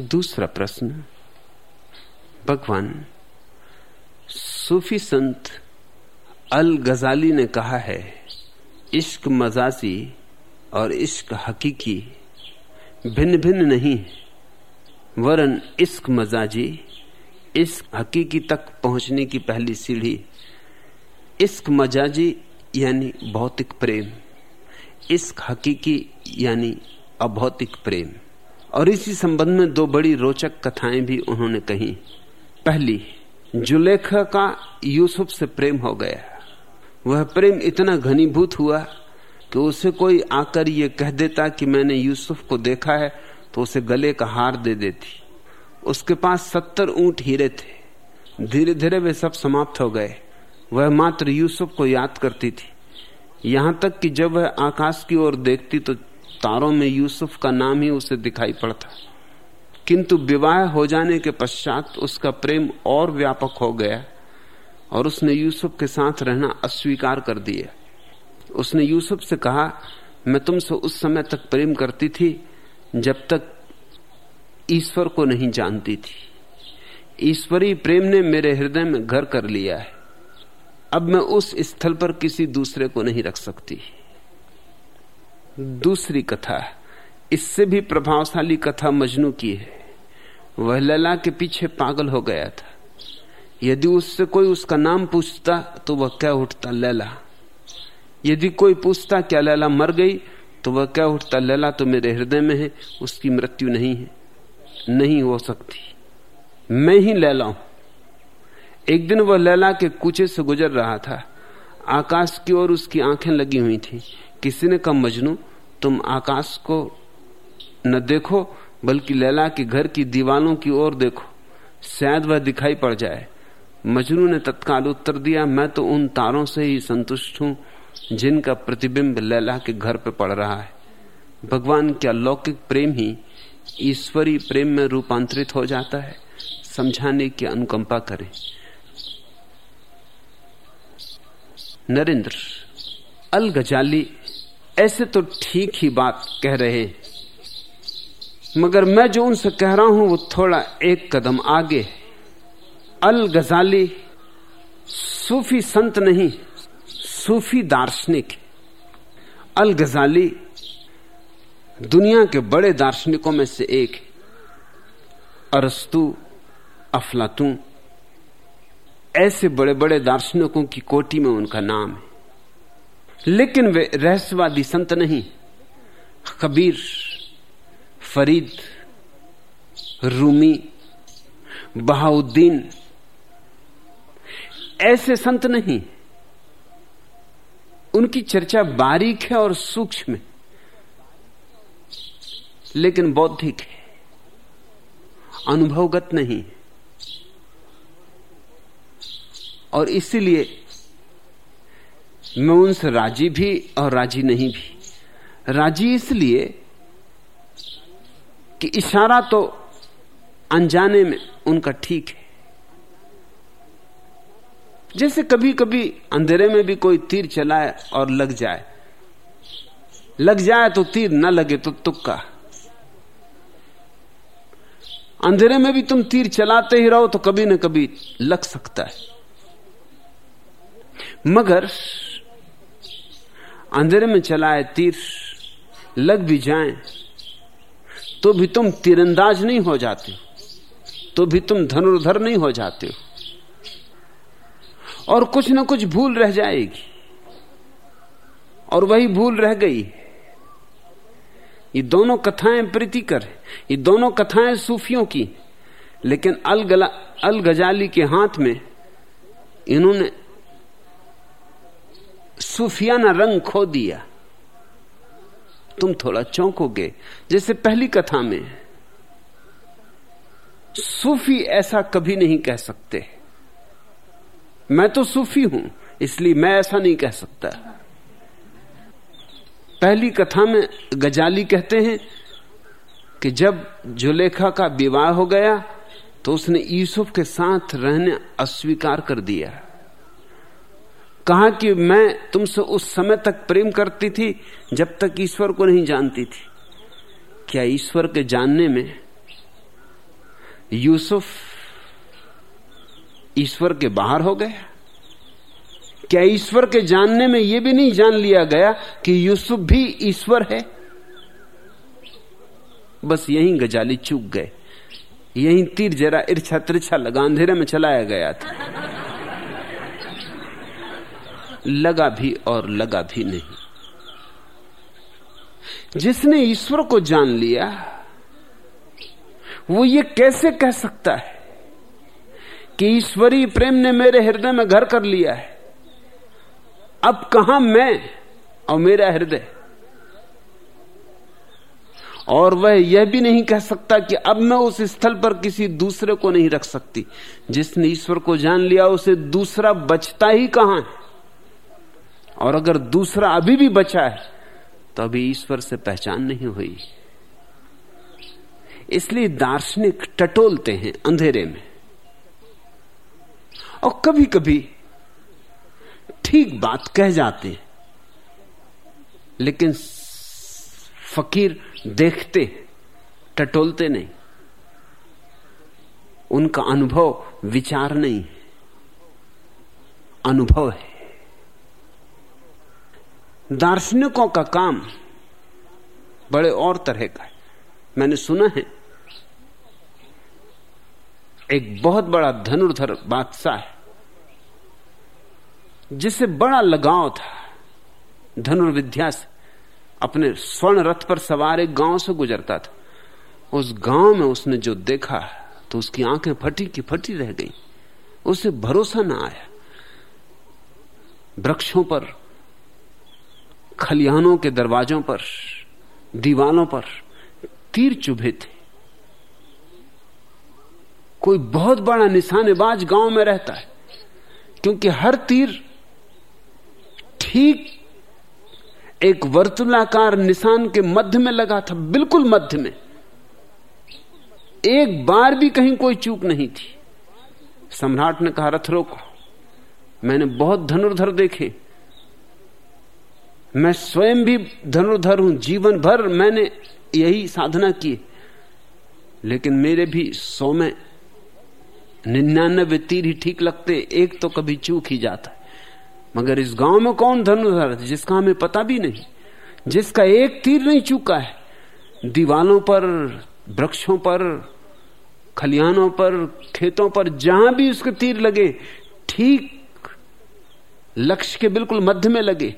दूसरा प्रश्न, भगवान, सूफी संत अल गजाली ने कहा है, इश्क मजाजी और इश्क हकीकी भिन्न भिन्न नहीं वरन इश्क मजाजी, इश्क हकीकी तक पहुँचने की पहली सीढ़ी, इश्क मजाजी यानी भौतिक प्रेम, इश्क हकीकी यानी अभौतिक प्रेम। और इसी संबंध में दो बड़ी रोचक कथाएँ भी उन्होंने कही। पहली, जुलेखा का यूसुफ से प्रेम हो गया। वह प्रेम इतना घनीभूत हुआ कि उसे कोई आकर ये कह देता कि मैंने यूसुफ को देखा है तो उसे गले का हार दे देती। उसके पास सत्तर ऊँट हीरे थे। धीरे धीरे वे सब समाप्त हो गए। वह मात्र यूसुफ को याद करती थी। यहाँ तक कि जब वह आकाश की ओर देखती तो तारों में यूसुफ का नाम ही उसे दिखाई पड़ता। किंतु विवाह हो जाने के पश्चात उसका प्रेम और व्यापक हो गया और उसने यूसुफ के साथ रहना अस्वीकार कर दिया। उसने यूसुफ से कहा, मैं तुमसे उस समय तक प्रेम करती थी जब तक ईश्वर को नहीं जानती थी। ईश्वरी प्रेम ने मेरे हृदय में घर कर लिया है। अब मैं उस स्थल पर किसी दूसरे को नहीं रख सकती। दूसरी कथा। इससे भी प्रभावशाली कथा मजनू की है। वह लला के पीछे पागल हो गया था। यदि उससे कोई उसका नाम पूछता तो वह क्या उठता लैला? यदि कोई पूछता, क्या लैला मर गई तो वह क्या उठता लैला तो मेरे हृदय में है, उसकी मृत्यु नहीं है। नहीं हो सकती। मैं ही लैला हूँ। एक दिन वह लैला के कूचे से गुजर रहा था। आकाश की ओर उसकी आँखें लगी हुई थी। किसी ने कहा, मजनू तुम आकाश को न देखो, बल्कि लैला के घर की दीवालों की ओर देखो। शायद वह दिखाई पड़ जाए। मजनू ने तत्काल उत्तर दिया, मैं तो उन तारों से ही संतुष्ट हूँ, जिनका प्रतिबिंब लैला के घर पर पड़ रहा है। भगवान क्या लौकिक प्रेम ही ईश्वरी प्रेम में रूपांतरित हो जाता है? समझाने की अनुकंपा करें। नरेंद्र अल गजाली ऐसे तो ठीक ही बात कह रहे मगर मैं जो उनसे कह रहा हूँ, वो थोड़ा एक कदम आगे अल गजाली सूफी संत नहीं, सूफी दार्शनिक अल गजाली दुनिया के बड़े दार्शनिकों में से एक अरस्तु अफलातू ऐसे बड़े बड़े दार्शनिकों की कोटि में उनका नाम है। लेकिन वे रहस्यवादी संत नहीं। कबीर फरीद, रूमी, बहाउद्दीन, ऐसे संत नहीं। उनकी चर्चा बारीक है और सूक्ष्म है, लेकिन बौद्धिक है। अनुभवगत नहीं। और इसीलिए मैं उनसे राज़ी भी और राज़ी नहीं भी। राज़ी इसलिए कि इशारा तो अनजाने में उनका ठीक है। जैसे कभी कभी अंधेरे में भी कोई तीर चलाए और लग जाए। लग जाए तो तीर, न लगे तो तुक्का। अंधेरे में भी तुम तीर चलाते ही रहो तो कभी ना कभी लग सकता है। मगर अंधेरे में चलाए तीर लग भी जाएँ तो भी तुम तीरंदाज नहीं हो जाते तो भी तुम धनुर्धर नहीं हो जाते हो। और कुछ ना कुछ भूल रह जाएगी, और वही भूल रह गई। ये दोनों कथाएँ प्रीतिकर ये दोनों कथाएँ सूफियों की, लेकिन अल गला अल गजाली के हाथ में इन्होंने सूफियाना रंग खो दिया। तुम थोड़ा चौंकोगे। जैसे पहली कथा में, सूफी ऐसा कभी नहीं कह सकते। मैं तो सूफी हूँ, इसलिए मैं ऐसा नहीं कह सकता। पहली कथा में गजाली कहते हैं कि जब जुलेखा का विवाह हो गया तो उसने यूसुफ के साथ रहने अस्वीकार कर दिया। कहा कि मैं तुमसे उस समय तक प्रेम करती थी जब तक ईश्वर को नहीं जानती थी। क्या ईश्वर के जानने में यूसुफ ईश्वर के बाहर हो गया? क्या ईश्वर के जानने में यह भी नहीं जान लिया गया कि यूसुफ भी ईश्वर है? बस यहीं गजाली चूक गए। यहीं तीर जरा इर्छा तिरछा लगा अंधेरे में चलाया गया था। लगा भी और लगा भी नहीं। जिसने ईश्वर को जान लिया, वो ये कैसे कह सकता है कि ईश्वरीय प्रेम ने मेरे हृदय में घर कर लिया है? अब कहाँ मैं और मेरा हृदय? और वह यह भी नहीं कह सकता कि अब मैं उस स्थल पर किसी दूसरे को नहीं रख सकती। जिसने ईश्वर को जान लिया, उसे दूसरा बचता ही कहाँ है? और अगर दूसरा अभी भी बचा है तो अभी ईश्वर से पहचान नहीं हुई। इसलिए दार्शनिक टटोलते हैं अंधेरे में। और कभी कभी ठीक बात कह जाते हैं, लेकिन फकीर देखते टटोलते नहीं। उनका अनुभव विचार नहीं अनुभव है। दार्शनिकों का काम बड़े और तरह का है। मैंने सुना है, एक बहुत बड़ा धनुर्धर बादशाह है, जिसे बड़ा लगाव था। धनुर्विद्या से अपने स्वर्ण रथ पर सवार एक गाँव से गुजरता था। उस गाँव में उसने जो देखा तो उसकी आँखें फटी की फटी रह गई। उसे भरोसा ना आया। वृक्षों पर खलिहानों के दरवाजों पर दीवालों पर तीर चुभे थे। कोई बहुत बड़ा निशानेबाज गाँव में रहता है, क्योंकि हर तीर ठीक एक वर्तुलाकार निशान के मध्य में लगा था, बिल्कुल मध्य में। एक बार भी कहीं कोई चूक नहीं थी। सम्राट ने कहा, रथ रोको। मैंने बहुत धनुर्धर देखे मैं स्वयं भी धनुर्धर हूँ जीवन भर मैंने यही साधना की। लेकिन मेरे भी सौ में निन्यानबे तीर ही ठीक लगते, एक तो कभी चूक ही जाता। है मगर इस गाँव में कौन धनुर्धर जिसका हमें पता भी नहीं, जिसका एक तीर नहीं चूका है? दीवालों पर, वृक्षों पर, खलिहानों पर, खेतों पर जहाँ भी उसके तीर लगे, ठीक लक्ष्य के बिल्कुल मध्य में लगे।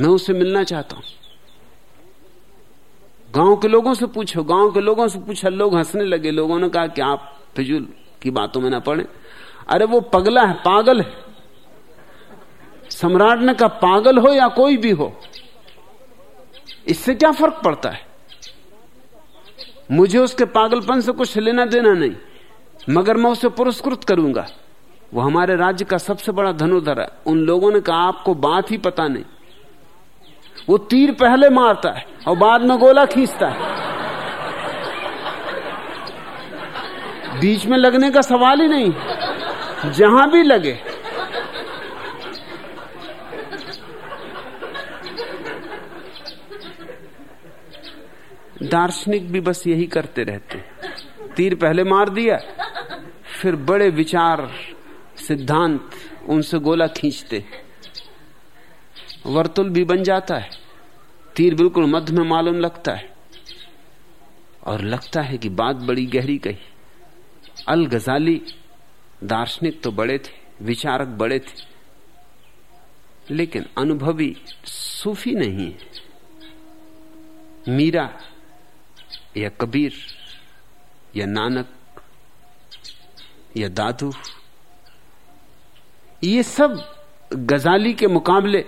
मैं उसे मिलना चाहता हूँ। गाँव के लोगों से पूछो, गाँव के लोगों से पूछा, लोग हंसने लगे, लोगों ने कहा कि आप फिजुल की बातों में ना पड़े अरे वो पगला है, पागल है। सम्राट ने कहा, पागल हो या कोई भी हो, इससे क्या फ़र्क पड़ता है? मुझे उसके पागलपन से कुछ लेना देना नहीं, मगर मैं उसे पुरस्कृत करूँगा। वो हमारे राज्य का सबसे बड़ा धनुधर है। उन लोगों ने कहा, आपको बात ही पता नहीं। वो तीर पहले मारता है और बाद में गोला खींचता है। बीच में लगने का सवाल ही नहीं। जहाँ भी लगे। दार्शनिक भी बस यही करते रहते तीर पहले मार दिया, फिर बड़े विचार, सिद्धांत उनसे गोला खींचते वर्तुल भी बन जाता है। तीर बिल्कुल मध्य में मालूम लगता है। और लगता है कि बात बड़ी गहरी कही। अल गजाली दार्शनिक तो बड़े थे, विचारक बड़े थे। लेकिन अनुभवी सूफी नहीं है। मीरा या कबीर या नानक या दादू, ये सब गजाली के मुकाबले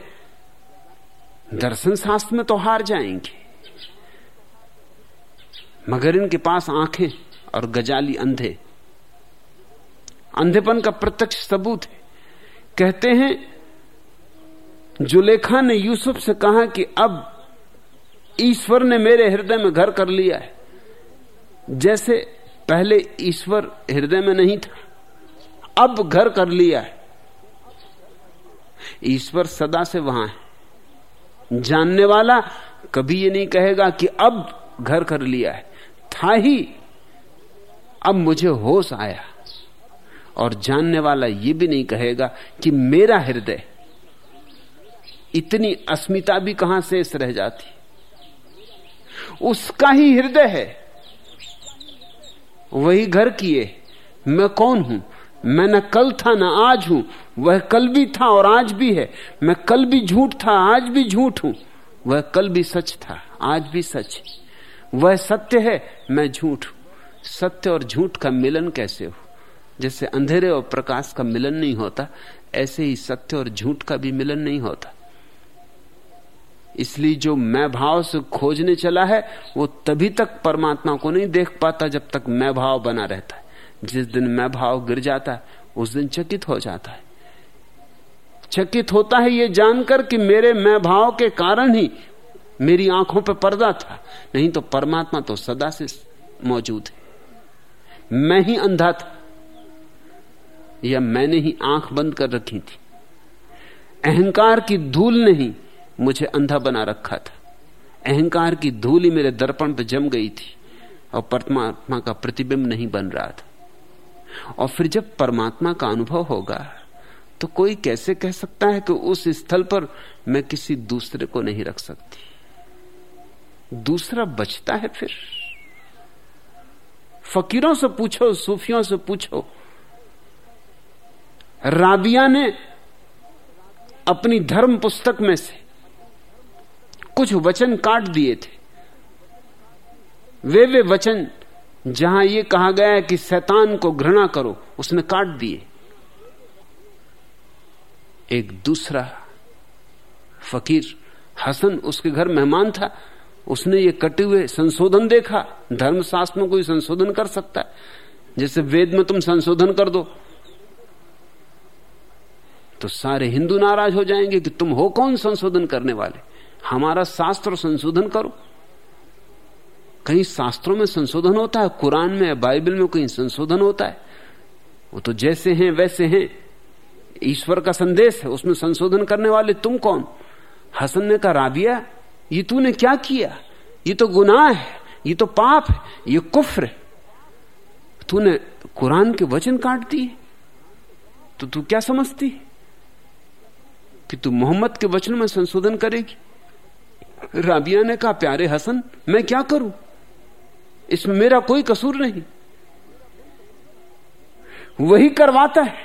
दर्शन शास्त्र में तो हार जाएँगे। मगर इनके पास आँखें और गजाली अंधे। अंधेपन का प्रत्यक्ष सबूत है। कहते हैं, जुलेखा ने यूसुफ से कहा कि अब ईश्वर ने मेरे हृदय में घर कर लिया है। जैसे पहले ईश्वर हृदय में नहीं था, अब घर कर लिया है। ईश्वर सदा से वहाँ है। जानने वाला कभी ये नहीं कहेगा कि अब घर कर लिया है। था ही। अब मुझे होश आया। और जानने वाला यह भी नहीं कहेगा कि मेरा हृदय इतनी अस्मिता भी कहाँ शेष रह जाती। उसका ही हृदय है। वही घर किए। मैं कौन हूँ? मैं न कल था, न आज हूँ। वह कल भी था और आज भी है। मैं कल भी झूठ था, आज भी झूठ हूँ। वह कल भी सच था, आज भी सच वह सत्य है, मैं झूठ हूँ। सत्य और झूठ का मिलन कैसे हो? जैसे अंधेरे और प्रकाश का मिलन नहीं होता, ऐसे ही सत्य और झूठ का भी मिलन नहीं होता। इसलिए जो मैं भाव से खोजने चला है, वो तभी तक परमात्मा को नहीं देख पाता जब तक मैं भाव बना रहता है। जिस दिन मैं भाव गिर जाता है, उस दिन चकित हो जाता है। चकित होता है ये जानकर कि मेरे मैं भाव के कारण ही मेरी आँखों पर पर्दा था। नहीं तो परमात्मा तो सदा से मौजूद है। मैं ही अंधा था, या मैंने ही आँख बंद कर रखी थी। अहंकार की धूल ने ही मुझे अंधा बना रखा था। अहंकार की धूल ही मेरे दर्पण पर जम गई थी, और परमात्मा का प्रतिबिंब नहीं बन रहा था। और फिर जब परमात्मा का अनुभव होगा तो कोई कैसे कह सकता है कि उस स्थल पर मैं किसी दूसरे को नहीं रख सकती? दूसरा बचता है फिर। फकीरों से पूछो, सूफियों से पूछो। राबिया ने अपनी धर्म पुस्तक में से कुछ वचन काट दिए थे। वे वे वचन जहाँ यह कहा गया है कि शैतान को घृणा करो, उसने काट दिए। एक दूसरा फकीर, हसन, उसके घर मेहमान था। उसने ये कटे हुए संशोधन देखा। धर्मशास्त्र में कोई संशोधन कर सकता है। जैसे वेद में तुम संशोधन कर दो। तो सारे हिंदू नाराज़ हो जाएँगे कि तुम हो कौन संशोधन करने वाले? हमारा शास्त्र संशोधन करो। कहीं शास्त्रों में संशोधन होता है, कुरान में बाइबल में कहीं संशोधन होता है? वो तो जैसे हैं, वैसे हैं। ईश्वर का संदेश है, उसमें संशोधन करने वाले तुम कौन? हसन ने कहा, राबिया, ये तूने क्या किया? ये तो गुनाह है, ये तो पाप है, ये कुफ्र है। तूने कुरान के वचन काट दिए। तो तू क्या समझती? कि तू मोहम्मद के वचन में संशोधन करेगी? राबिया ने कहा, प्यारे हसन, मैं क्या करूँ? इसमें मेरा कोई कसूर नहीं। वही करवाता है।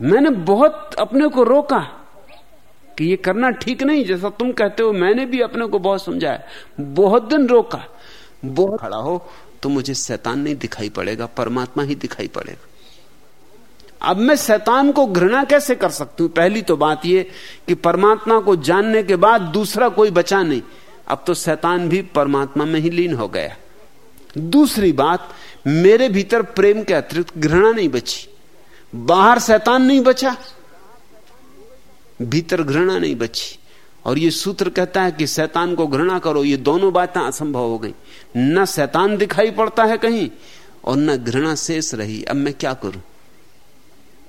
मैंने बहुत अपने को रोका कि ये करना ठीक नहीं, जैसा तुम कहते हो, मैंने भी अपने को बहुत समझाया। बहुत दिन रोका। बहुत खड़ा हो तो मुझे शैतान नहीं दिखाई पड़ेगा, परमात्मा ही दिखाई पड़ेगा। अब मैं शैतान को घृणा कैसे कर सकती हूँ? पहली तो बात यह कि परमात्मा को जानने के बाद दूसरा कोई बचा नहीं। अब तो शैतान भी परमात्मा में ही लीन हो गया। दूसरी बात मेरे भीतर प्रेम के अतिरिक्त घृणा नहीं बची। बाहर शैतान नहीं बचा भीतर घृणा नहीं बची। और ये सूत्र कहता है कि शैतान को घृणा करो ये दोनों बातें असंभव हो गई। न शैतान दिखाई पड़ता है कहीं और न घृणा शेष रही। अब मैं क्या करूँ?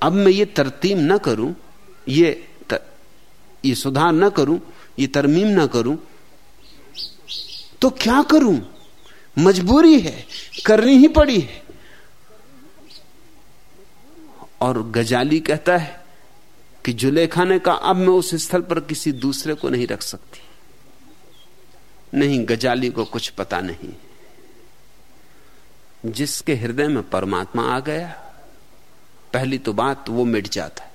अब मैं ये तरतीम न करूँ ये तर, ये सुधार न करूँ ये तरमीम ना करूँ तो क्या करूँ? मजबूरी है, करनी ही पड़ी है। और गजाली कहता है कि जुलेखा ने कहा अब मैं उस स्थल पर किसी दूसरे को नहीं रख सकती। नहीं, गजाली को कुछ पता नहीं। जिसके हृदय में परमात्मा आ गया, पहली तो बात वो मिट जाता है।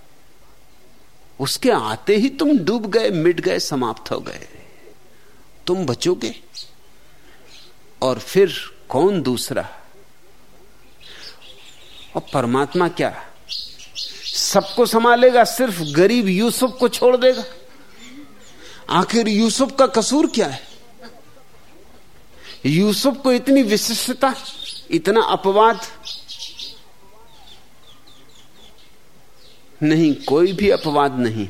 उसके आते ही तुम डूब गए, मिट गए, समाप्त हो गए। तुम बचोगे? और फिर कौन दूसरा? और परमात्मा क्या? सबको संभालेगा, सिर्फ़ गरीब यूसुफ को छोड़ देगा। आखिर यूसुफ का कसूर क्या है? यूसुफ को इतनी विशिष्टता, इतना अपवाद नहीं, कोई भी अपवाद नहीं।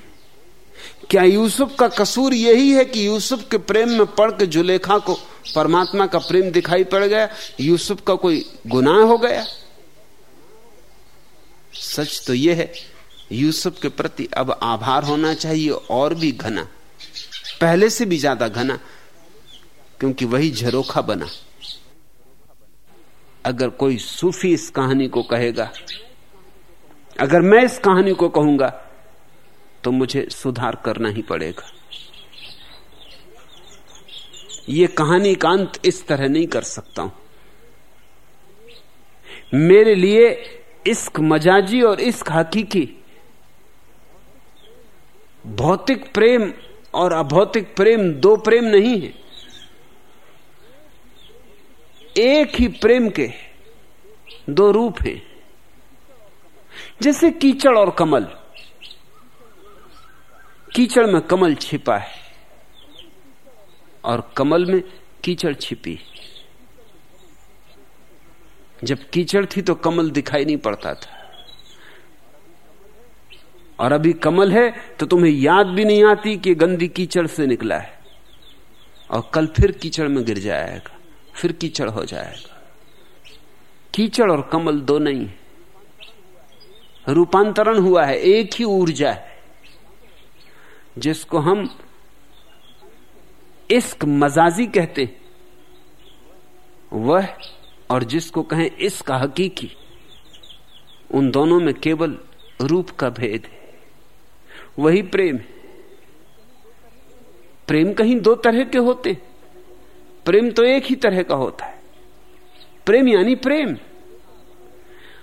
क्या यूसुफ का कसूर यही है कि यूसुफ के प्रेम में पड़ के जुलेखा को परमात्मा का प्रेम दिखाई पड़ गया, यूसुफ का कोई गुनाह हो गया? सच तो यह है, यूसुफ के प्रति अब आभार होना चाहिए और भी घना। पहले से भी ज़्यादा घना, क्योंकि वही झरोखा बना। अगर कोई सूफी इस कहानी को कहेगा, अगर मैं इस कहानी को कहूँगा तो मुझे सुधार करना ही पड़ेगा। यह कहानी का अंत इस तरह नहीं कर सकता हूँ। मेरे लिए इश्क मजाजी और इश्क हकीकी, भौतिक प्रेम और अभौतिक प्रेम दो प्रेम नहीं है। एक ही प्रेम के दो रूप हैं। जैसे कीचड़ और कमल। कीचड़ में कमल छिपा है। और कमल में कीचड़ छिपी। जब कीचड़ थी तो कमल दिखाई नहीं पड़ता था। और अभी कमल है तो तुम्हें याद भी नहीं आती कि गंदी कीचड़ से निकला है। और कल फिर कीचड़ में गिर जाएगा, फिर कीचड़ हो जाएगा। कीचड़ और कमल दो नहीं रूपांतरण हुआ है, एक ही ऊर्जा है, जिसको हम इश्क मजाजी कहते वह और जिसको कहें इश्क हकीकी, उन दोनों में केवल रूप का भेद है। वही प्रेम है। प्रेम कहीं दो तरह के होते प्रेम तो एक ही तरह का होता है। प्रेम यानी प्रेम।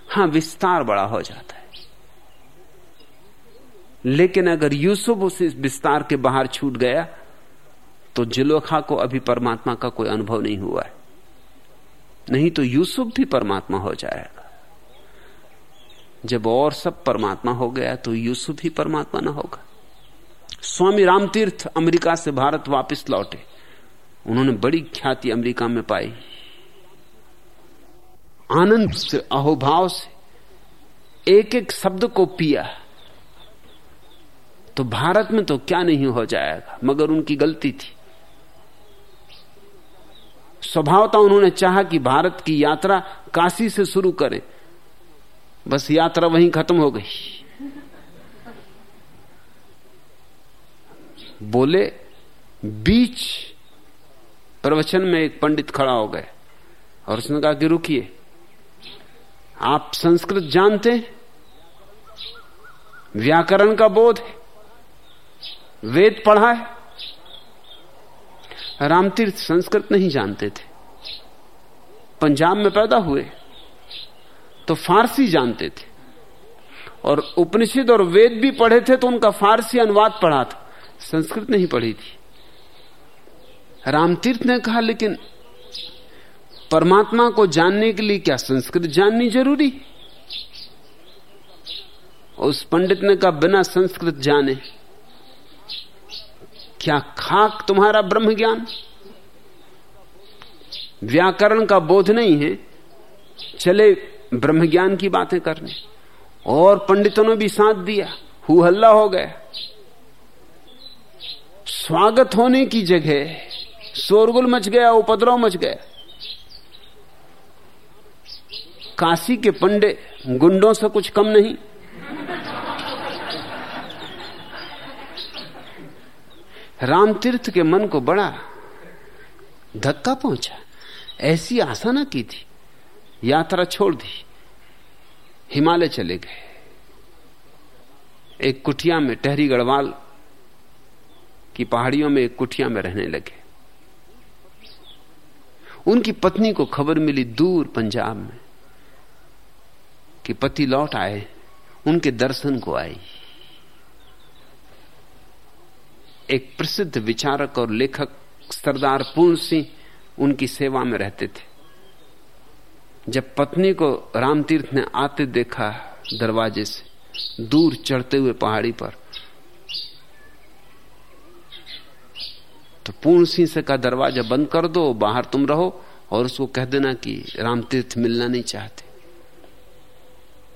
हाँ, विस्तार बड़ा हो जाता है। लेकिन अगर यूसुफ उस विस्तार के बाहर छूट गया तो जिलोखा को अभी परमात्मा का कोई अनुभव नहीं हुआ है। नहीं तो यूसुफ भी परमात्मा हो जाएगा। जब और सब परमात्मा हो गया तो यूसुफ ही परमात्मा ना होगा। स्वामी रामतीर्थ अमेरिका से भारत वापस लौटे। उन्होंने बड़ी ख्याति अमेरिका में पाई। आनंद से, अहोभाव से एक एक शब्द को पिया। तो भारत में तो क्या नहीं हो जाएगा, मगर उनकी गलती थी। स्वभावता उन्होंने चाहा कि भारत की यात्रा काशी से शुरू करें। बस यात्रा वहीं खत्म हो गई। बोले, बीच प्रवचन में एक पंडित खड़ा हो गए और उसने कहा कि रुकिए, आप संस्कृत जानते व्याकरण का बोध है। वेद पढ़ा है? रामतीर्थ संस्कृत नहीं जानते थे। पंजाब में पैदा हुए तो फारसी जानते थे। और उपनिषद और वेद भी पढ़े थे तो उनका फारसी अनुवाद पढ़ा था। संस्कृत नहीं पढ़ी थी। रामतीर्थ ने कहा, लेकिन परमात्मा को जानने के लिए क्या संस्कृत जाननी ज़रूरी? उस पंडित ने कहा, बिना संस्कृत जाने। क्या खाक तुम्हारा ब्रह्म ज्ञान व्याकरण का बोध नहीं है। चले ब्रह्म ज्ञान की बातें करने। और पंडितों ने भी साथ दिया। हु हल्ला हो गया। स्वागत होने की जगह शोरगुल मच गया, उपद्रव मच गया। काशी के पंडे, गुंडों से कुछ कम नहीं। रामतीर्थ के मन को बड़ा धक्का पहुँचा। ऐसी आशा ना की थी। यात्रा छोड़ दी। हिमालय चले गए। एक कुटिया में टहरी गढ़वाल की पहाड़ियों में एक कुटिया में रहने लगे। उनकी पत्नी को खबर मिली दूर पंजाब में कि पति लौट आए, उनके दर्शन को आई। एक प्रसिद्ध विचारक और लेखक सरदार पूर्ण सिंह उनकी सेवा में रहते थे। जब पत्नी को रामतीर्थ ने आते देखा दरवाजे से, दूर चढ़ते हुए पहाड़ी पर तो पूर्ण सिंह से कहा, दरवाज़ा बंद कर दो, बाहर तुम रहो। और उसको कह देना कि रामतीर्थ मिलना नहीं चाहते।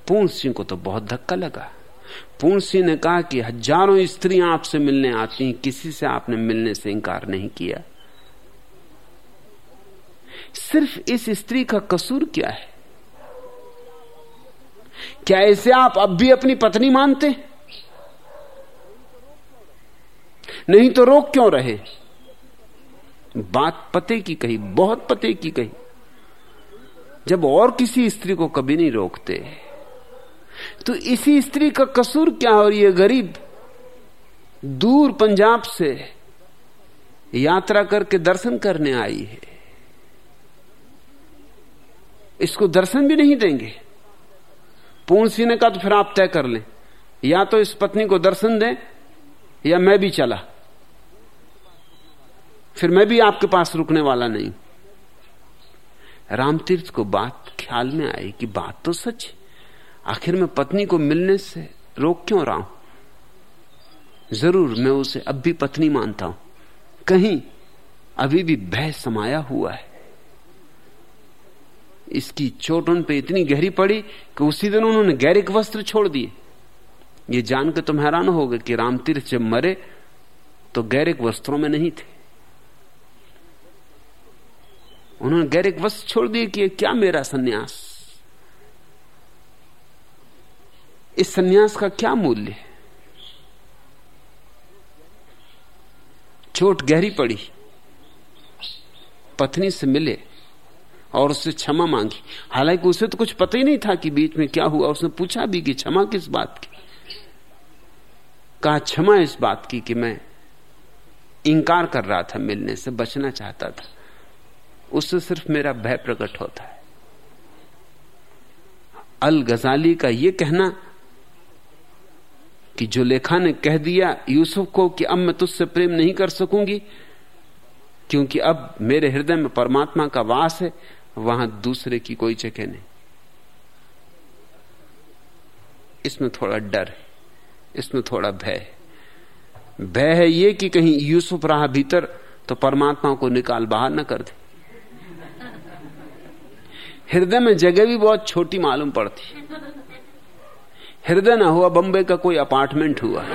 पूर्ण सिंह को तो बहुत धक्का लगा। पूर्ण सिंह ने कहा कि हज़ारों स्त्रियाँ आपसे मिलने आती हैं, किसी से आपने मिलने से इंकार नहीं किया। सिर्फ़ इस स्त्री का कसूर क्या है? क्या इसे आप अब भी अपनी पत्नी मानते नहीं तो रोक क्यों रहे? बात पते की कही, बहुत पते की कही। जब और किसी स्त्री को कभी नहीं रोकते तो इसी स्त्री का कसूर क्या और ये गरीब दूर पंजाब से यात्रा करके दर्शन करने आई है? इसको दर्शन भी नहीं देंगे। पूर्ण सिंह ने कहा तो फिर आप तय कर लें। या तो इस पत्नी को दर्शन दें, या मैं भी चला। फिर मैं भी आपके पास रुकने वाला नहीं। रामतीर्थ को बात ख्याल में आई कि बात तो सच आखिर मैं पत्नी को मिलने से रोक क्यों रहा हूँ? ज़रूर मैं उसे अब भी पत्नी मानता हूँ। कहीं अभी भी भय समाया हुआ है। इसकी चोट उन पे इतनी गहरी पड़ी कि उसी दिन उन्होंने गैरिक वस्त्र छोड़ दिए। ये जानकर तुम हैरान हो गए कि रामतीर्थ जब मरे तो गैरिक वस्त्रों में नहीं थे। उन्होंने गैरिक वस्त्र छोड़ दिए कि क्या मेरा सन्यास? इस सन्यास का क्या मूल्य है? चोट गहरी पड़ी। पत्नी से मिले और उससे क्षमा मांगी। हालाँकि उसे तो कुछ पता ही नहीं था कि बीच में क्या हुआ। उसने पूछा भी कि क्षमा किस बात की? कहा, क्षमा इस बात की कि मैं इंकार कर रहा था, मिलने से बचना चाहता था। उससे सिर्फ़ मेरा भय प्रकट होता है। अल गजाली का यह कहना कि जो लेखा ने कह दिया यूसुफ को कि अब मैं तुझसे प्रेम नहीं कर सकूँगी, क्योंकि अब मेरे हृदय में परमात्मा का वास है, वहाँ दूसरे की कोई जगह नहीं। इसमें थोड़ा डर है, इसमें थोड़ा भय भय है ये कि कहीं यूसुफ रहा भीतर तो परमात्मा को निकाल बाहर ना कर दे। हृदय में जगह भी बहुत छोटी मालूम पड़ती। हृदय ना हुआ बंबई का कोई अपार्टमेंट हुआ।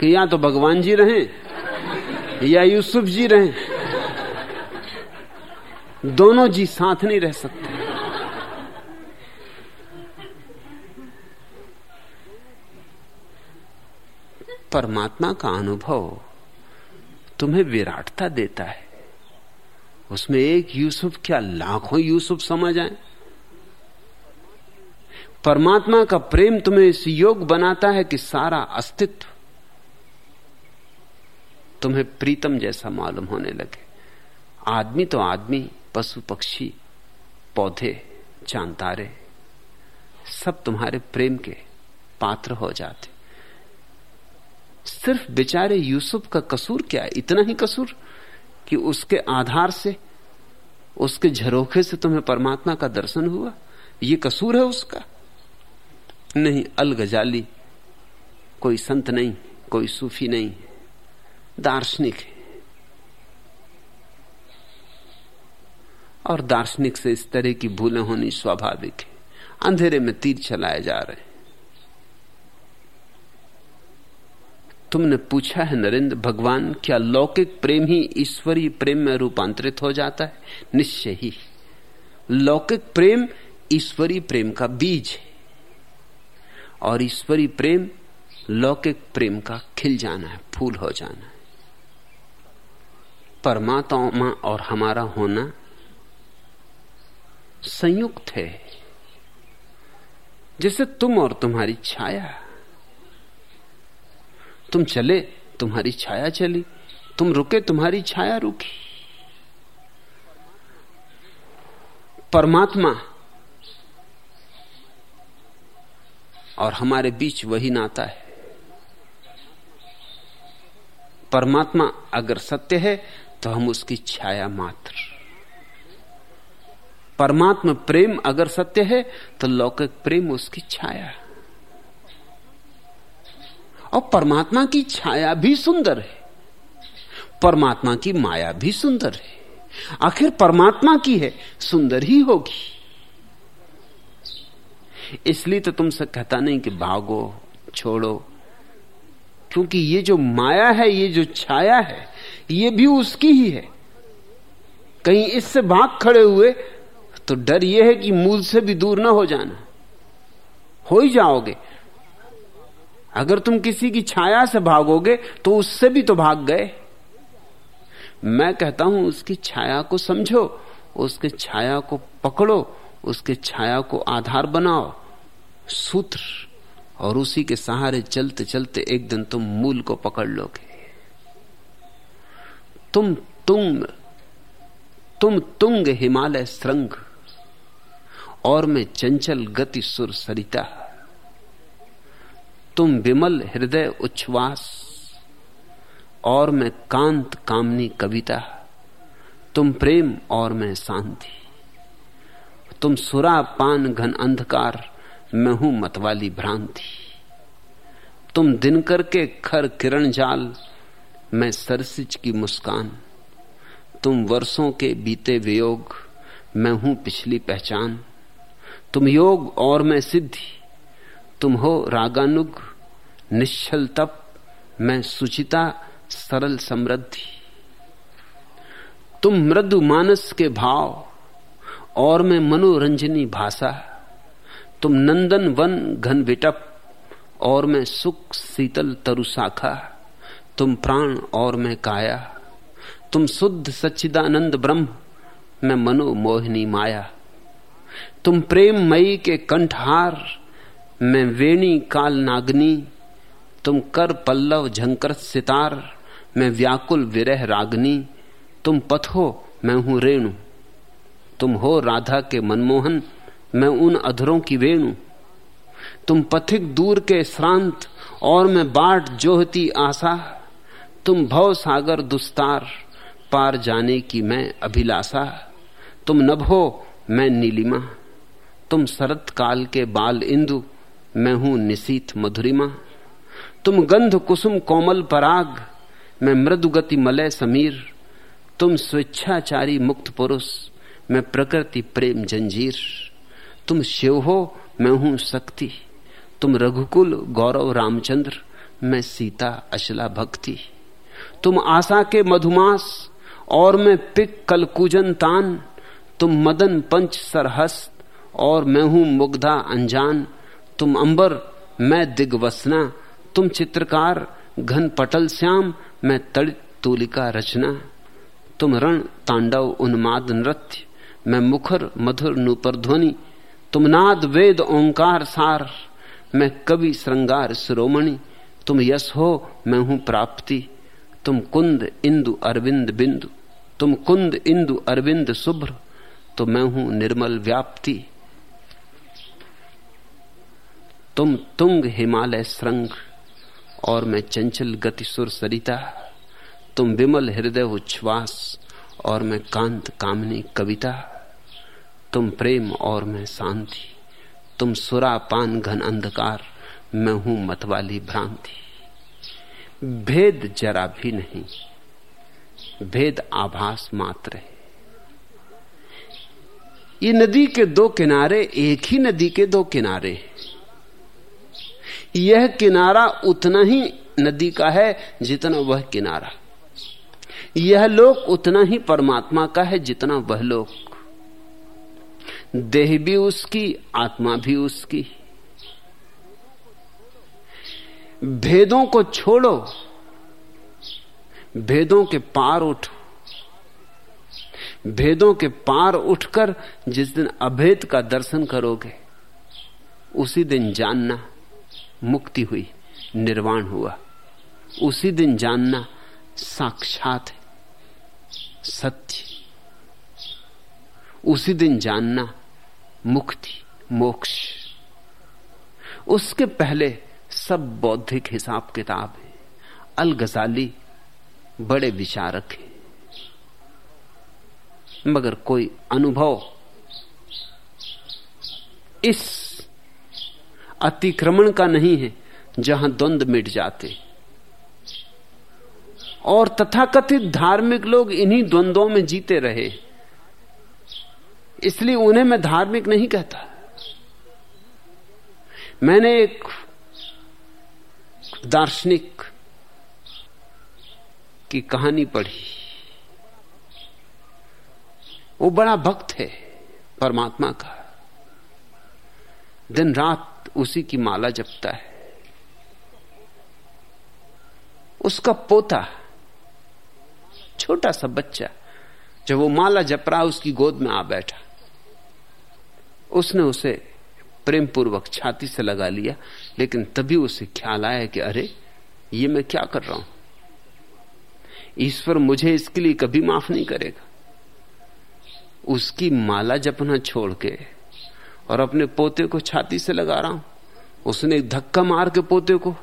कि या तो भगवान जी रहे, या यूसुफ जी रहे, दोनों जी साथ नहीं रह सकते। परमात्मा का अनुभव तुम्हें विराटता देता है। उसमें एक यूसुफ, क्या लाखों यूसुफ समझ आए? परमात्मा का प्रेम तुम्हें इस योग बनाता है कि सारा अस्तित्व तुम्हें प्रीतम जैसा मालूम होने लगे। आदमी तो आदमी, पशु पक्षी, पौधे, चांतारे, सब तुम्हारे प्रेम के पात्र हो जाते। सिर्फ़ बेचारे यूसुफ का कसूर क्या है? इतना ही कसूर? कि उसके आधार से, उसके झरोखे से तुम्हें परमात्मा का दर्शन हुआ। ये कसूर है उसका। नहीं अल गजाली कोई संत नहीं, कोई सूफी नहीं, दार्शनिक है। और दार्शनिक से इस तरह की भूलें होनी स्वाभाविक है। अंधेरे में तीर चलाए जा रहे तुमने पूछा है नरेंद्र, भगवान, क्या लौकिक प्रेम ही ईश्वरीय प्रेम में रूपांतरित हो जाता है? निश्चय ही। लौकिक प्रेम ईश्वरीय प्रेम का बीज है। और ईश्वरीय प्रेम, लौकिक प्रेम का खिल जाना है, फूल हो जाना है। परमात्मा और हमारा होना संयुक्त है। जैसे तुम और तुम्हारी छाया। तुम चले, तुम्हारी छाया चली, तुम रुके, तुम्हारी छाया रुकी। परमात्मा और हमारे बीच वही नाता है। परमात्मा अगर सत्य है तो हम उसकी छाया मात्र। परमात्मा प्रेम अगर सत्य है तो लौकिक प्रेम उसकी छाया और परमात्मा की छाया भी सुंदर है। परमात्मा की माया भी सुंदर है। आखिर परमात्मा की है, सुंदर ही होगी। इसलिए तो तुमसे कहता नहीं कि भागो, छोड़ो, क्योंकि ये जो माया है, ये जो छाया है, ये भी उसकी ही है। कहीं इससे भाग खड़े हुए तो डर यह है कि मूल से भी दूर ना हो जाना। हो ही जाओगे। अगर तुम किसी की छाया से भागोगे तो उससे भी तो भाग गए। मैं कहता हूँ, उसकी छाया को समझो, उसके छाया को पकड़ो, उसके छाया को आधार बनाओ। सूत्र और उसी के सहारे चलते चलते एक दिन तुम मूल को पकड़ लोगे। तुम तुंग तुम तुंग हिमालय श्रृंग, और मैं चंचल गति सुर सरिता। तुम विमल हृदय उच्छ्वास और मैं कांत कामनी कविता, तुम प्रेम और मैं शांति, तुम सुरा पान घन अंधकार, मैं हूँ मतवाली भ्रांति, तुम दिनकर के खर किरण जाल, मैं सरसिज की मुस्कान, तुम वर्षों के बीते वियोग, मैं हूँ पिछली पहचान, तुम योग और मैं सिद्धि तुम हो रागानुग, निश्चल तप, मैं सुचिता, सरल समृद्धि। तुम मृदु मानस के भाव, और मैं मनोरंजनी भाषा। तुम नंदन वन घन विटप, और मैं सुख शीतल तरुशाखा तुम प्राण और मैं काया। तुम शुद्ध सच्चिदानंद ब्रह्म, मैं मनो मोहिनी माया। तुम प्रेम मई के कंठहार मैं वेणी काल नागनी, तुम कर पल्लव झंकर सितार, मैं व्याकुल विरह रागनी, तुम पथ हो, मैं हूँ रेणु। तुम हो राधा के मनमोहन, मैं उन अधरों की वेणु। तुम पथिक दूर के श्रांत, और मैं बाट जोहती आशा। तुम भव सागर दुस्तार, पार जाने की मैं अभिलाषा। तुम नभ हो, मैं नीलिमा। तुम शरत काल के बाल इंदु मैं हूँ निशीत मधुरिमा। तुम गंध कुसुम कोमल पराग। मैं मृदुगति मलय समीर। तुम स्वेच्छाचारी मुक्त पुरुष। मैं प्रकृति प्रेम जंजीर। तुम शिव हो, मैं हूँ शक्ति। तुम रघुकुल गौरव रामचंद्र। मैं सीता अचला भक्ति। तुम आशा के मधुमास, और मैं पिक कलकुजन तान। तुम मदन पंच सरहस्त, और मैं हूँ मुग्धा अनजान तुम अंबर, मैं दिग्वसना, तुम चित्रकार, घन पटल श्याम, मैं तड़ित तूलिका रचना। तुम रण तांडव उन्माद नृत्य, मैं मुखर मधुर नूपर ध्वनि। तुम नाद वेद ओंकार सार, मैं कवि श्रृंगार शिरोमणि। तुम यश हो, मैं हूँ प्राप्ति। तुम कुंद इंदु अरविंद बिंदु। तुम कुंद इंदु अरविंद शुभ्र। तो मैं हूँ निर्मल व्याप्ति। तुम तुंग हिमालय श्रृंग और मैं चंचल गति सुर सरिता, तुम विमल हृदय उच्छ्वास और मैं कांत कामनी कविता, तुम प्रेम और मैं शांति, तुम सुरा पान घन अंधकार, मैं हूँ मतवाली भ्रांति। भेद जरा भी नहीं, भेद आभास मात्र है। ये नदी के दो किनारे, एक ही नदी के दो किनारे यह किनारा उतना ही नदी का है जितना वह किनारा। यह लोक उतना ही परमात्मा का है जितना वह लोक। देह भी उसकी, आत्मा भी उसकी। भेदों को छोड़ो, भेदों के पार उठो। भेदों के पार उठकर जिस दिन अभेद का दर्शन करोगे, उसी दिन जानना। मुक्ति हुई, निर्वाण हुआ। उसी दिन जानना साक्षात है, सत्य। उसी दिन जानना मुक्ति, मोक्ष। उसके पहले सब बौद्धिक हिसाब किताब है। अल गजाली बड़े विचारक हैं। मगर कोई अनुभव इस अतिक्रमण का नहीं है, जहाँ द्वंद मिट जाते। और तथाकथित धार्मिक लोग इन्हीं द्वंद्वों में जीते रहे। इसलिए उन्हें मैं धार्मिक नहीं कहता। मैंने एक दार्शनिक की कहानी पढ़ी। वो बड़ा भक्त है, परमात्मा का। दिन रात उसी की माला जपता है। उसका पोता, छोटा सा बच्चा, जब वो माला जप रहा, उसकी गोद में आ बैठा। उसने उसे प्रेम पूर्वक छाती से लगा लिया, लेकिन तभी उसे ख्याल आया कि अरे, ये मैं क्या कर रहा हूँ? ईश्वर मुझे इसके लिए कभी माफ़ नहीं करेगा। उसकी माला जपना छोड़ के और अपने पोते को छाती से लगा रहा हूँ। उसने एक धक्का मार के पोते को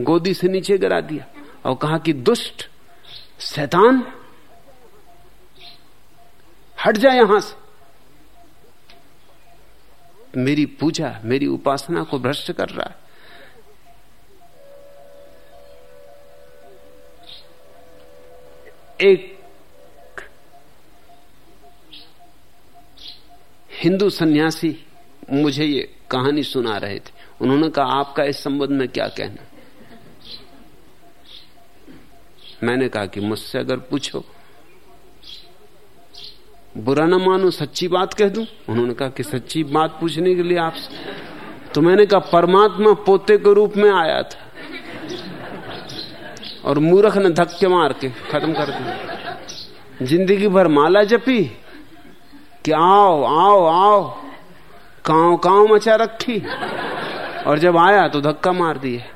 गोदी से नीचे गिरा दिया और कहा कि, दुष्ट, शैतान, हट जाए यहाँ से। मेरी पूजा, मेरी उपासना को भ्रष्ट कर रहा है। एक हिंदू सन्यासी मुझे ये कहानी सुना रहे थे। उन्होंने कहा, आपका इस संबंध में क्या कहना? मैंने कहा कि मुझसे अगर पूछो, बुरा ना मानो, सच्ची बात कह दूँ? उन्होंने कहा कि सच्ची बात पूछने के लिए आपसे। तो मैंने कहा, परमात्मा पोते के रूप में आया था। और मूर्ख ने धक्के मार के खत्म कर दिया। ज़िंदगी भर माला जपी कि आओ आओ आओ। काव काव मचा रखी। और जब आया तो धक्का मार दिया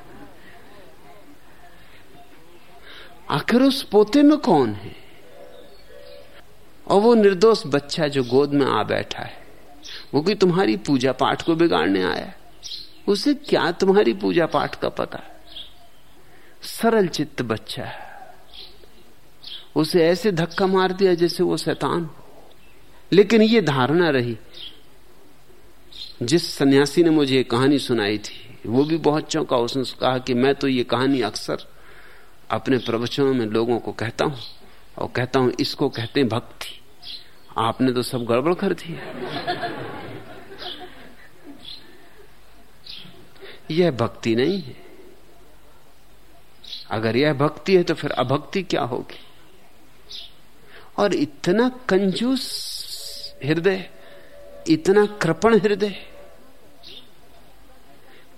आखिर उस पोते में कौन है? और वो निर्दोष बच्चा जो गोद में आ बैठा है, वो कि तुम्हारी पूजा पाठ को बिगाड़ने आया उसे क्या तुम्हारी पूजा पाठ का पता? सरल चित्त बच्चा है। उसे ऐसे धक्का मार दिया जैसे वो शैतान लेकिन ये धारणा रही जिस सन्यासी ने मुझे कहानी सुनाई थी, वो भी बहुत चौंका। उसने कहा कि मैं तो ये कहानी अक्सर अपने प्रवचनों में लोगों को कहता हूँ और कहता हूँ, इसको कहते हैं भक्ति आपने तो सब गड़बड़ कर दिया यह भक्ति नहीं है। अगर यह भक्ति है तो फिर अभक्ति क्या होगी? और इतना कंजूस हृदय इतना कृपण हृदय।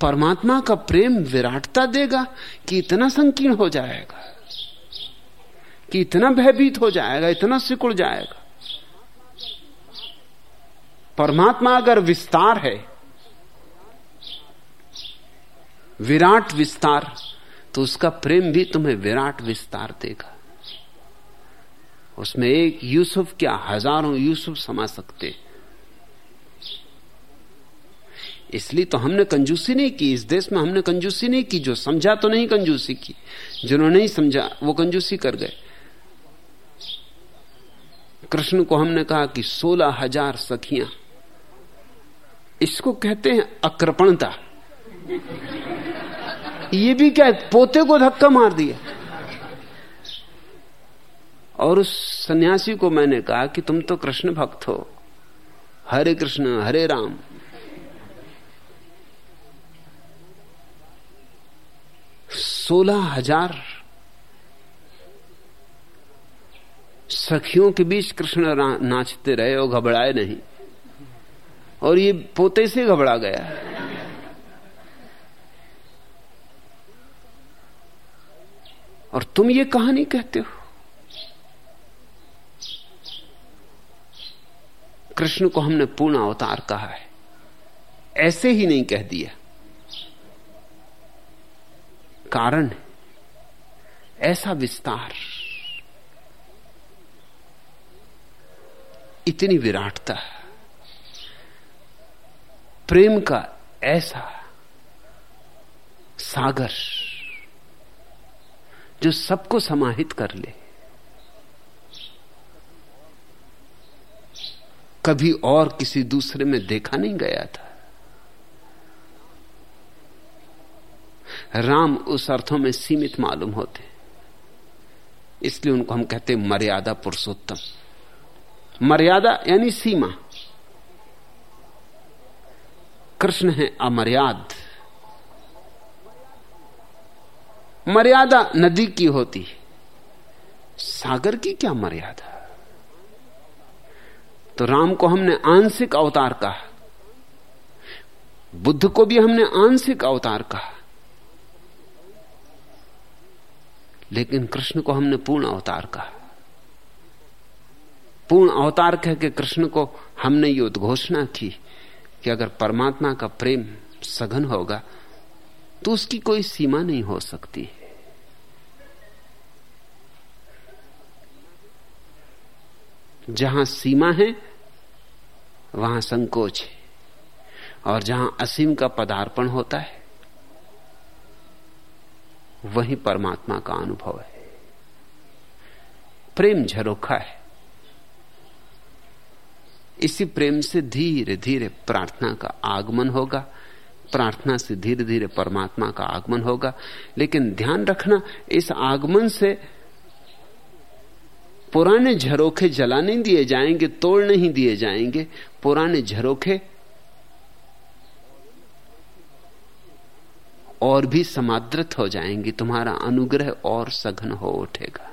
परमात्मा का प्रेम विराटता देगा कि इतना संकीर्ण हो जाएगा, कि इतना भयभीत हो जाएगा, इतना सिकुड़ जाएगा। परमात्मा अगर विस्तार है, विराट विस्तार तो उसका प्रेम भी तुम्हें विराट विस्तार देगा। उसमें एक यूसुफ क्या हज़ारों यूसुफ समा सकते इसलिए तो हमने कंजूसी नहीं की। इस देश में हमने कंजूसी नहीं की। जो समझा तो नहीं कंजूसी की। जिन्होंने नहीं समझा, वो कंजूसी कर गए। कृष्ण को हमने कहा कि सोलह हज़ार सखियाँ। इसको कहते हैं अकृपणता। ये भी क्या पोते को धक्का मार दिया। और उस सन्यासी को मैंने कहा कि तुम तो कृष्ण भक्त हो। हरे कृष्ण, हरे राम। सोलह हज़ार सखियों के बीच कृष्ण नाचते रहे और घबराए नहीं। और ये पोते से घबरा गया। और तुम ये कहानी कहते हो? कृष्ण को हमने पूर्ण अवतार कहा है। ऐसे ही नहीं कह दिया। कारण है। ऐसा विस्तार। इतनी विराटता। प्रेम का ऐसा सागर जो सबको समाहित कर ले। कभी और किसी दूसरे में देखा नहीं गया था। राम उस अर्थों में सीमित मालूम होते। इसलिए उनको हम कहते हैं मर्यादा पुरुषोत्तम। मर्यादा यानी सीमा। कृष्ण है अमर्याद। मर्यादा नदी की होती। सागर की क्या मर्यादा? तो राम को हमने आंशिक अवतार कहा। बुद्ध को भी हमने आंशिक अवतार कहा। लेकिन कृष्ण को हमने पूर्ण अवतार कहा। पूर्ण अवतार कह के कृष्ण को हमने ये उद्घोषणा की कि अगर परमात्मा का प्रेम सघन होगा तो उसकी कोई सीमा नहीं हो सकती। जहाँ सीमा है, वहाँ संकोच है। और जहाँ असीम का पदार्पण होता है वही परमात्मा का अनुभव है। प्रेम झरोखा है। इसी प्रेम से धीरे धीरे प्रार्थना का आगमन होगा। प्रार्थना से धीरे धीरे परमात्मा का आगमन होगा। लेकिन ध्यान रखना, इस आगमन से पुराने झरोखे जला नहीं दिए जाएँगे, तोड़ नहीं दिए जाएँगे। पुराने झरोखे और भी समादृत हो जाएँगे, तुम्हारा अनुग्रह और सघन हो उठेगा।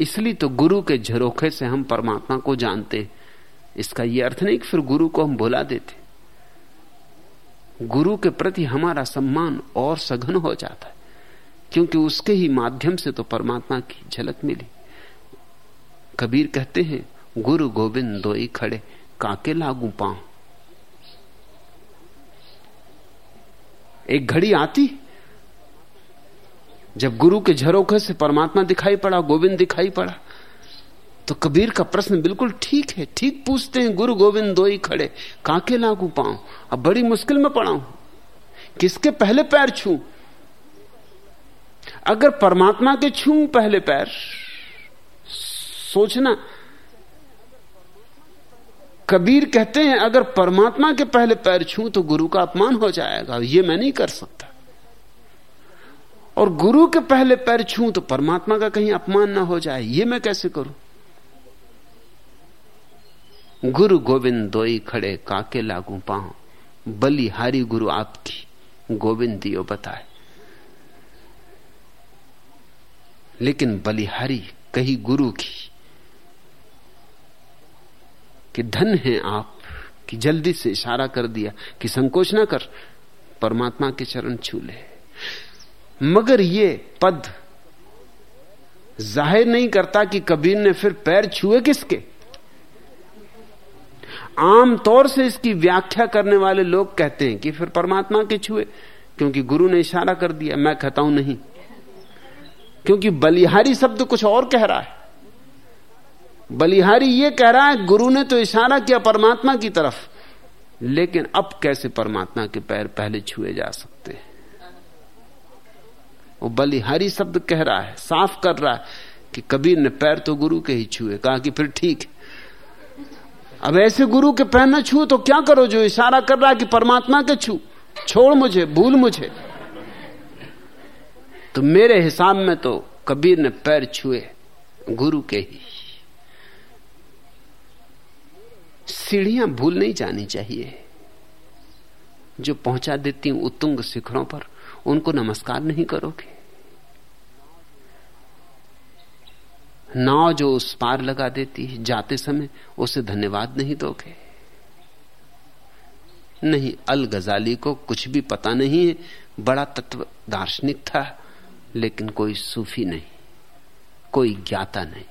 इसलिए तो गुरु के झरोखे से हम परमात्मा को जानते इसका यह अर्थ नहीं कि फिर गुरु को हम भुला देते। गुरु के प्रति हमारा सम्मान और सघन हो जाता है, क्योंकि उसके ही माध्यम से तो परमात्मा की झलक मिली। कबीर कहते हैं, गुरु गोविंद दोई खड़े, काके लागू पाँव। एक घड़ी आती। जब गुरु के झरोखे से परमात्मा दिखाई पड़ा, गोविंद दिखाई पड़ा तो कबीर का प्रश्न बिल्कुल ठीक है। ठीक पूछते हैं, गुरु गोविंद दो ही खड़े, काके लागू पाऊँ? अब बड़ी मुश्किल में पड़ा हूँ। किसके पहले पैर छू? अगर परमात्मा के छू पहले पैर, सोचना कबीर कहते हैं, अगर परमात्मा के पहले पैर छू तो गुरु का अपमान हो जाएगा। ये मैं नहीं कर सकता। और गुरु के पहले पैर छू तो परमात्मा का कहीं अपमान ना हो जाए, ये मैं कैसे करूँ? गुरु गोविंद दोई खड़े, काके लागू पाओ बलिहारी गुरु आपकी गोविंद दियो बताए। लेकिन बलिहारी कही गुरु की कि धन है आप, कि जल्दी से इशारा कर दिया, कि संकोच ना कर, परमात्मा के चरण छू ले। मगर ये पद ज़ाहिर नहीं करता कि कबीर ने फिर पैर छुए किसके? आम तौर से इसकी व्याख्या करने वाले लोग कहते हैं कि फिर परमात्मा के छुए, क्योंकि गुरु ने इशारा कर दिया, मैं कहता हूँ नहीं। क्योंकि बलिहारी शब्द कुछ और कह रहा है। बलिहारी ये कह रहा है, गुरु ने तो इशारा किया परमात्मा की तरफ़। लेकिन अब कैसे परमात्मा के पैर पहले छुए जा सकते हैं? वो बलिहारी शब्द कह रहा है, साफ़ कर रहा है कि कबीर ने पैर तो गुरु के ही छुए, कहा कि फिर ठीक अब ऐसे गुरु के पैर न छू तो क्या करो जो इशारा कर रहा है कि परमात्मा के छू? छोड़ मुझे, भूल मुझे। तो मेरे हिसाब में तो कबीर ने पैर छुए, गुरु के ही। सीढ़ियाँ भूल नहीं जानी चाहिए। जो पहुँचा देती उत्तुंग शिखरों पर, उनको नमस्कार नहीं करोगे। नाव जो उस पार लगा देती है, जाते समय उसे धन्यवाद नहीं दोगे। नहीं, अल गजाली को कुछ भी पता नहीं है, बड़ा तत्व दार्शनिक था, लेकिन कोई सूफी नहीं, कोई ज्ञाता नहीं।